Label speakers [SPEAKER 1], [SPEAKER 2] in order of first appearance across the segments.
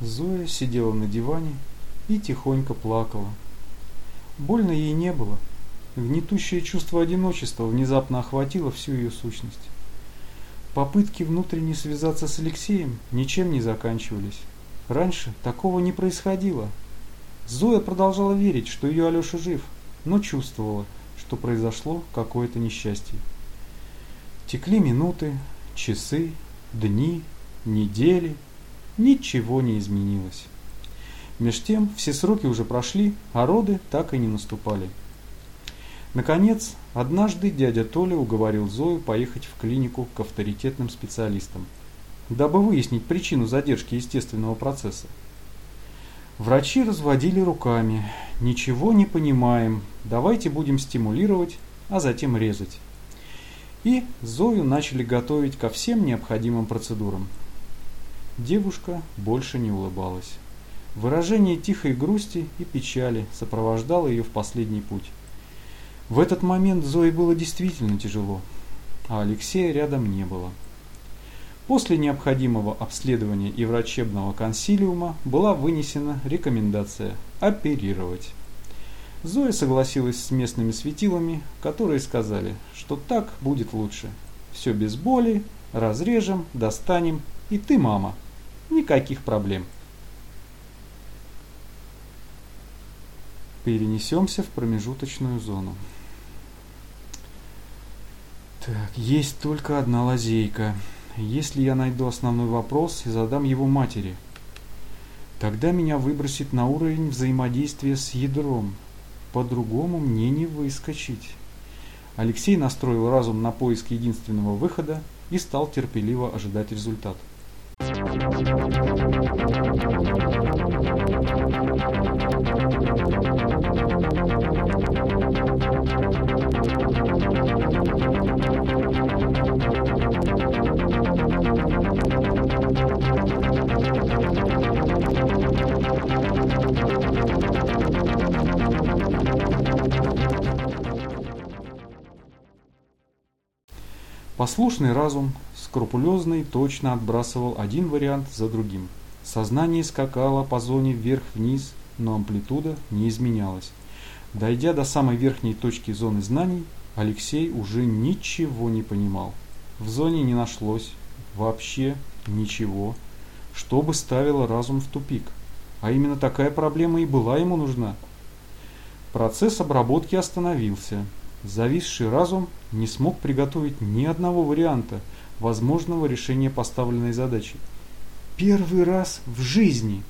[SPEAKER 1] Зоя сидела на диване и тихонько плакала. Больно ей не было. Гнетущее чувство одиночества внезапно охватило всю ее сущность. Попытки внутренне связаться с Алексеем ничем не заканчивались. Раньше такого не происходило. Зоя продолжала верить, что ее Алеша жив, но чувствовала, что произошло какое-то несчастье. Текли минуты, часы, дни, недели. Ничего не изменилось. Меж тем все сроки уже прошли, а роды так и не наступали. Наконец, однажды дядя Толя уговорил Зою поехать в клинику к авторитетным специалистам, дабы выяснить причину задержки естественного процесса. Врачи разводили руками. Ничего не понимаем. Давайте будем стимулировать, а затем резать. И Зою начали готовить ко всем необходимым процедурам. Девушка больше не улыбалась. Выражение тихой грусти и печали сопровождало ее в последний путь. В этот момент Зое было действительно тяжело, а Алексея рядом не было. После необходимого обследования и врачебного консилиума была вынесена рекомендация оперировать. Зоя согласилась с местными светилами, которые сказали, что так будет лучше. Все без боли, разрежем, достанем, и ты мама. Никаких проблем. Перенесемся в промежуточную зону. Так, есть только одна лазейка. Если я найду основной вопрос и задам его матери, тогда меня выбросит на уровень взаимодействия с ядром. По-другому мне не выскочить. Алексей настроил разум на поиск единственного выхода и стал терпеливо ожидать результат. Послушный разум скрупулезно и точно отбрасывал один вариант за другим. Сознание скакало по зоне вверх-вниз, но амплитуда не изменялась. Дойдя до самой верхней точки зоны знаний, Алексей уже ничего не понимал. В зоне не нашлось вообще ничего, что бы ставило разум в тупик. А именно такая проблема и была ему нужна. Процесс обработки остановился. Зависший разум не смог приготовить ни одного варианта возможного решения поставленной задачи. Первый раз в жизни.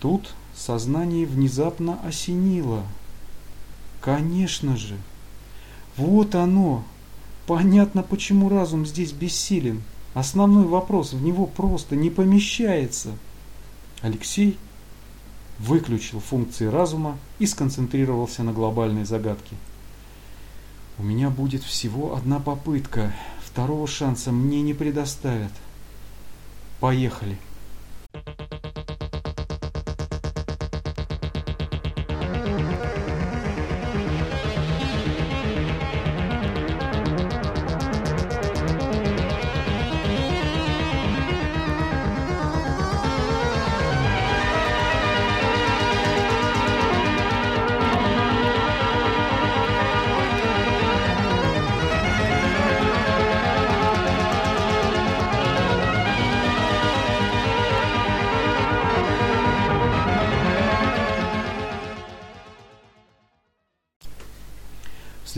[SPEAKER 1] Тут сознание внезапно осенило. Конечно же. Вот оно. Понятно, почему разум здесь бессилен. Основной вопрос в него просто не помещается. Алексей выключил функции разума и сконцентрировался на глобальной загадке. У меня будет всего одна попытка. Второго шанса мне не предоставят. Поехали.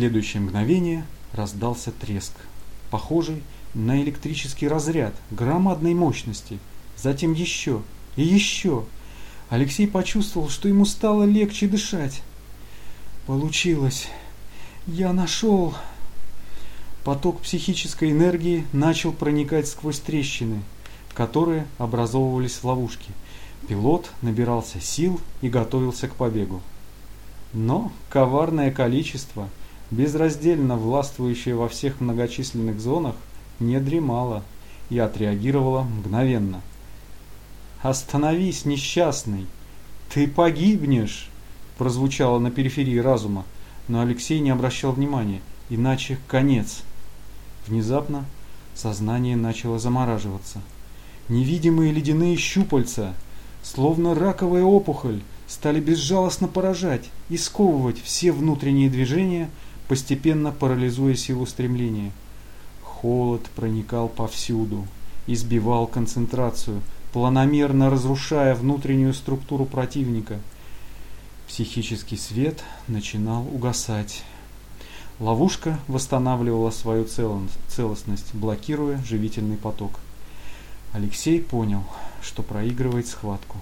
[SPEAKER 1] Следующее мгновение раздался треск, похожий на электрический разряд громадной мощности. Затем еще и еще. Алексей почувствовал, что ему стало легче дышать. Получилось. Я нашел. Поток психической энергии начал проникать сквозь трещины, которые образовывались в ловушке. Пилот набирался сил и готовился к побегу. Но коварное количество – безраздельно властвующая во всех многочисленных зонах, не дремала и отреагировала мгновенно. «Остановись, несчастный! Ты погибнешь!» прозвучало на периферии разума, но Алексей не обращал внимания, иначе конец. Внезапно сознание начало замораживаться. Невидимые ледяные щупальца, словно раковая опухоль, стали безжалостно поражать и сковывать все внутренние движения, постепенно парализуя силу стремления. Холод проникал повсюду, избивал концентрацию, планомерно разрушая внутреннюю структуру противника. Психический свет начинал угасать. Ловушка восстанавливала свою целостность, блокируя живительный поток. Алексей понял, что проигрывает схватку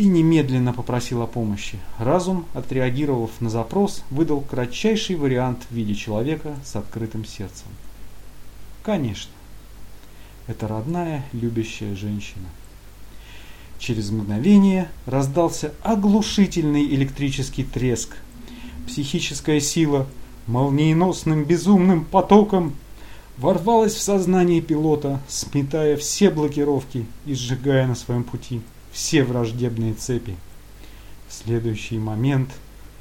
[SPEAKER 1] и немедленно попросил о помощи. Разум, отреагировав на запрос, выдал кратчайший вариант в виде человека с открытым сердцем. Конечно, это родная, любящая женщина. Через мгновение раздался оглушительный электрический треск. Психическая сила молниеносным безумным потоком ворвалась в сознание пилота, сметая все блокировки и сжигая на своем пути все враждебные цепи. В следующий момент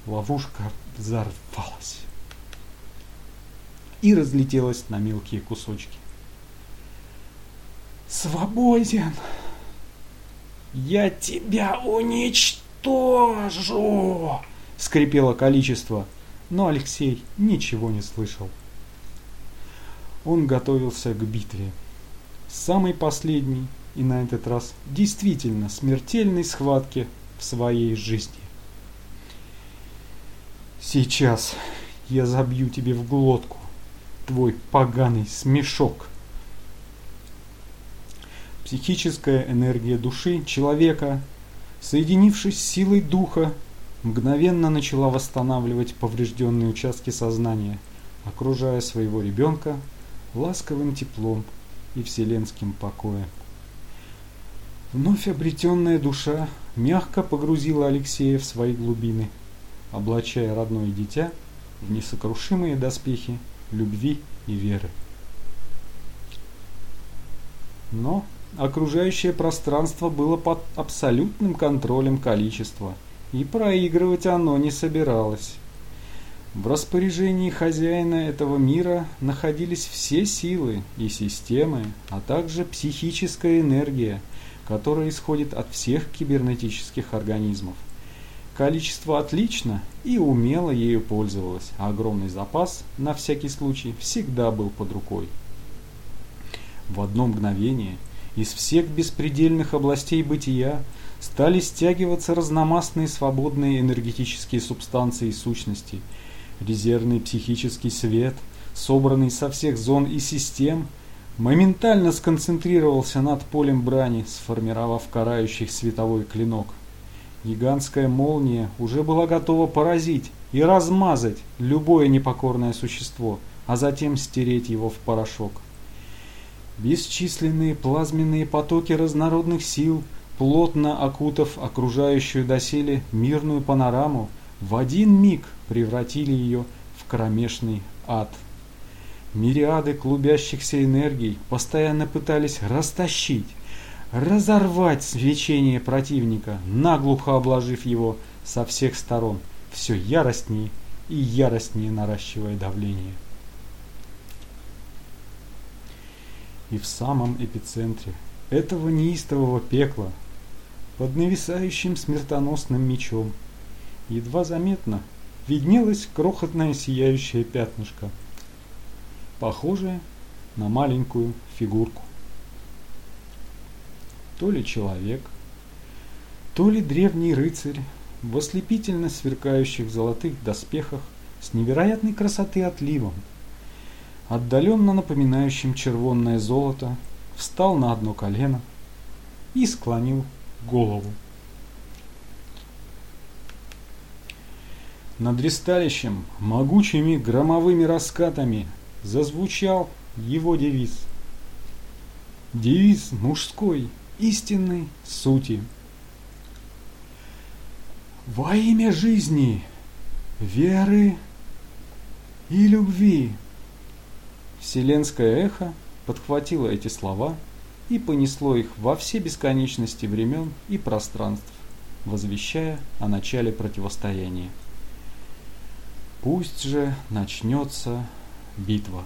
[SPEAKER 1] ловушка взорвалась и разлетелась на мелкие кусочки. «Свободен! Я тебя уничтожу!» — скрипело количество, но Алексей ничего не слышал. Он готовился к битве. Самый последний и на этот раз действительно смертельной схватке в своей жизни. Сейчас я забью тебе в глотку твой поганый смешок. Психическая энергия души человека, соединившись с силой духа, мгновенно начала восстанавливать поврежденные участки сознания, окружая своего ребенка ласковым теплом и вселенским покоем. Вновь обретенная душа мягко погрузила Алексея в свои глубины, облачая родное дитя в несокрушимые доспехи любви и веры. Но окружающее пространство было под абсолютным контролем количества, и проигрывать оно не собиралось. В распоряжении хозяина этого мира находились все силы и системы, а также психическая энергия – которая исходит от всех кибернетических организмов. Количество отлично и умело ею пользовалось, а огромный запас, на всякий случай, всегда был под рукой. В одно мгновение из всех беспредельных областей бытия стали стягиваться разномастные свободные энергетические субстанции и сущности, резервный психический свет, собранный со всех зон и систем – моментально сконцентрировался над полем брани, сформировав карающий световой клинок. Гигантская молния уже была готова поразить и размазать любое непокорное существо, а затем стереть его в порошок. Бесчисленные плазменные потоки разнородных сил, плотно окутав окружающую доселе мирную панораму, в один миг превратили ее в кромешный ад. Мириады клубящихся энергий постоянно пытались растащить, разорвать свечение противника, наглухо обложив его со всех сторон, все яростнее и яростнее наращивая давление. И в самом эпицентре этого неистового пекла, под нависающим смертоносным мечом, едва заметно виднелось крохотное сияющее пятнышко – похожее на маленькую фигурку. То ли человек, то ли древний рыцарь в ослепительно сверкающих золотых доспехах с невероятной красоты отливом, отдаленно напоминающим червонное золото, встал на одно колено и склонил голову. Над ристалищем могучими громовыми раскатами зазвучал его девиз. Девиз мужской, истинной сути. Во имя жизни, веры и любви. Вселенское эхо подхватило эти слова и понесло их во все бесконечности времен и пространств, возвещая о начале противостояния. Пусть же начнется битва.